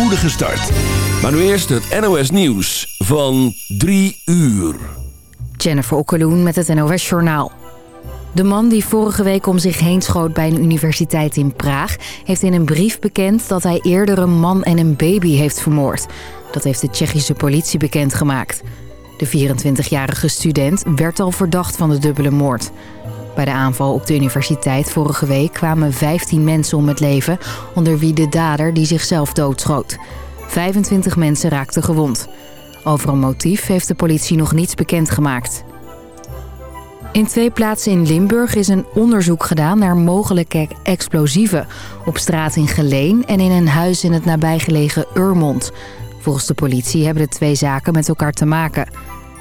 spoedige start. Maar nu eerst het NOS Nieuws van 3 uur. Jennifer Okkeloen met het NOS Journaal. De man die vorige week om zich heen schoot bij een universiteit in Praag... heeft in een brief bekend dat hij eerder een man en een baby heeft vermoord. Dat heeft de Tsjechische politie bekendgemaakt. De 24-jarige student werd al verdacht van de dubbele moord. Bij de aanval op de universiteit vorige week kwamen 15 mensen om het leven... onder wie de dader die zichzelf doodschoot. 25 mensen raakten gewond. Over een motief heeft de politie nog niets bekendgemaakt. In twee plaatsen in Limburg is een onderzoek gedaan naar mogelijke explosieven. Op straat in Geleen en in een huis in het nabijgelegen Urmond. Volgens de politie hebben de twee zaken met elkaar te maken.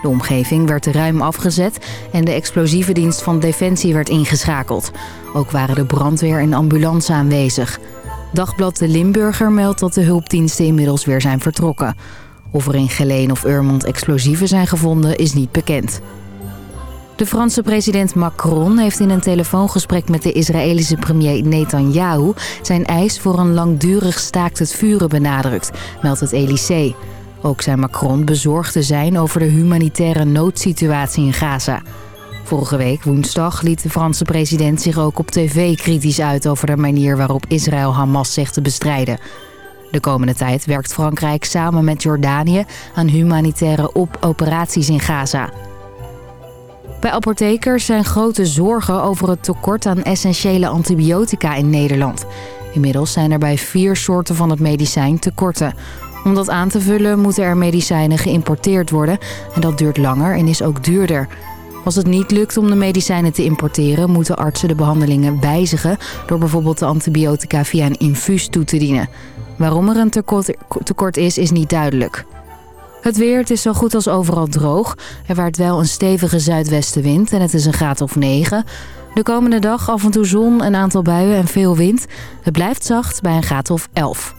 De omgeving werd ruim afgezet en de explosieve dienst van Defensie werd ingeschakeld. Ook waren de brandweer en ambulance aanwezig. Dagblad De Limburger meldt dat de hulpdiensten inmiddels weer zijn vertrokken. Of er in Geleen of Urmond explosieven zijn gevonden is niet bekend. De Franse president Macron heeft in een telefoongesprek met de Israëlische premier Netanyahu zijn eis voor een langdurig staakt het vuren benadrukt, meldt het Elysée. Ook zei Macron bezorgd te zijn over de humanitaire noodsituatie in Gaza. Vorige week woensdag liet de Franse president zich ook op tv kritisch uit over de manier waarop Israël Hamas zegt te bestrijden. De komende tijd werkt Frankrijk samen met Jordanië aan humanitaire operaties in Gaza. Bij apothekers zijn grote zorgen over het tekort aan essentiële antibiotica in Nederland. Inmiddels zijn er bij vier soorten van het medicijn tekorten. Om dat aan te vullen moeten er medicijnen geïmporteerd worden en dat duurt langer en is ook duurder. Als het niet lukt om de medicijnen te importeren... moeten artsen de behandelingen wijzigen... door bijvoorbeeld de antibiotica via een infuus toe te dienen. Waarom er een tekort is, is niet duidelijk. Het weer, het is zo goed als overal droog. Er waart wel een stevige zuidwestenwind en het is een graad of 9. De komende dag af en toe zon, een aantal buien en veel wind. Het blijft zacht bij een graad of 11.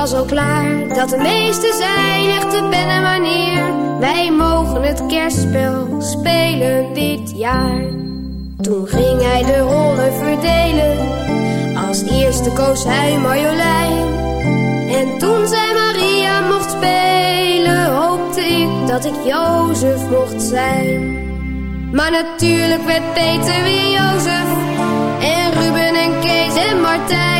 Was al klaar. Dat de meeste zijn echte pennen wanneer. Wij mogen het kerstspel spelen dit jaar. Toen ging hij de rollen verdelen. Als eerste koos hij Marjolein. En toen zij Maria mocht spelen, hoopte ik dat ik Jozef mocht zijn. Maar natuurlijk werd Peter weer Jozef. En Ruben en Kees en Martijn.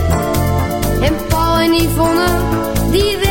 niet vonden, die.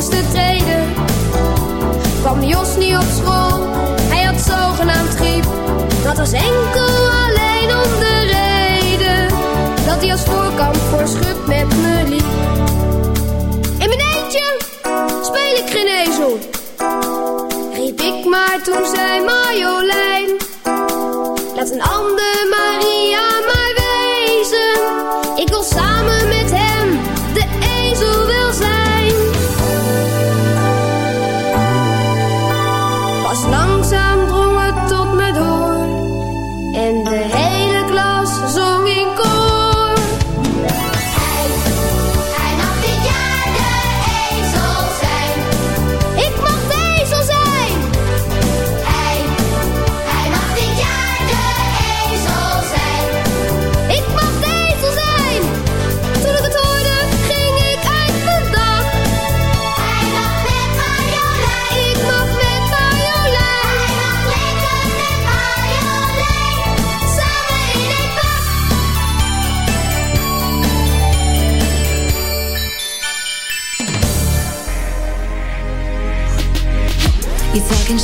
moesten treden, kwam Jos niet op school. Hij had zogenaamd griep. Dat was enkel alleen om de reden dat hij als voorkant voor schut met me liep. In mijn eentje speel ik geen ezel, riep ik maar toen zei Marjolein. Laat een ander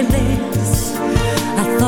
less.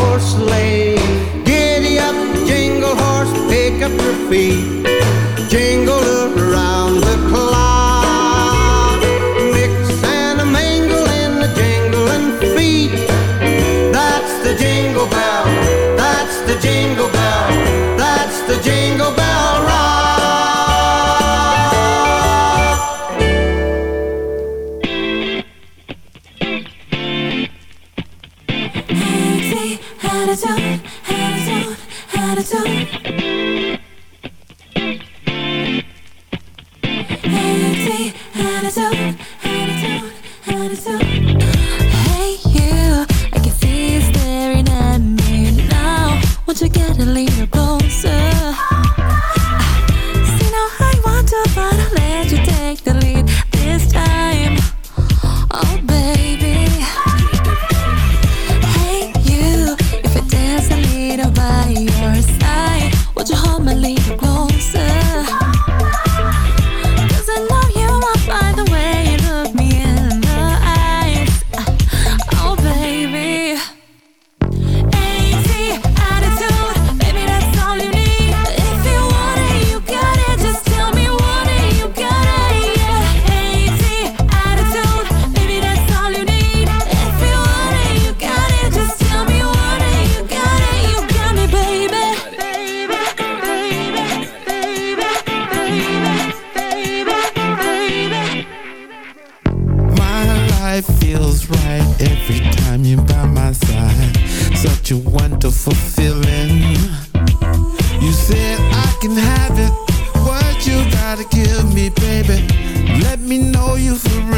horse sleigh. Giddy up, jingle horse, pick up your feet. for you for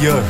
desire.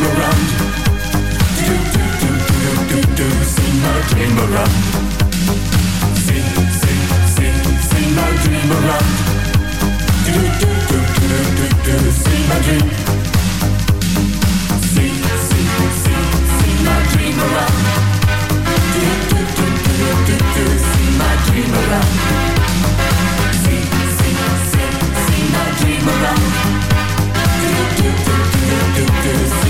Dream around. Do, do, do, do, do, do, my dream around. My dream around. Do, do, do, do, do, do, my dream. My dream around. Do, do, do, do, do, do, my dream around. My dream around. Do, do, do, do, do, do,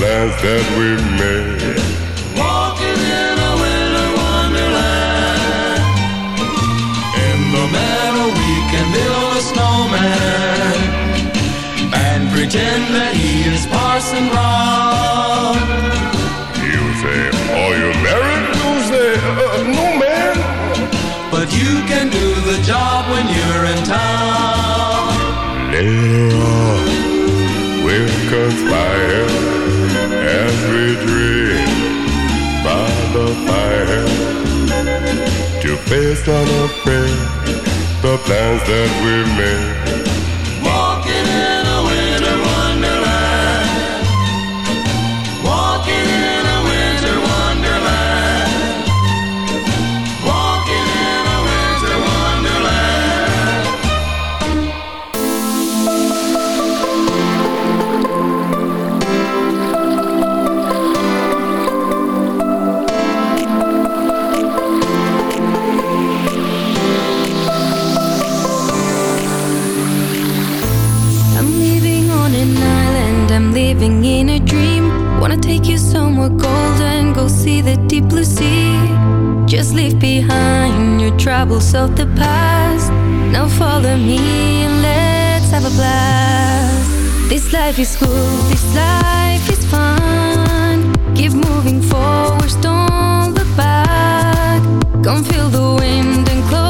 plans that we made. Walking in a winter wonderland. In the meadow we can build a snowman and pretend that he is Parson Brown. You say, Are you married? You say, uh, No, man. But you can do the job when you're in town. The fire to face unafraid the plans that we made. Somewhere golden, go see the deep blue sea. Just leave behind your troubles of the past. Now follow me and let's have a blast. This life is good, this life is fun. Keep moving forward, don't look back. Come feel the wind and close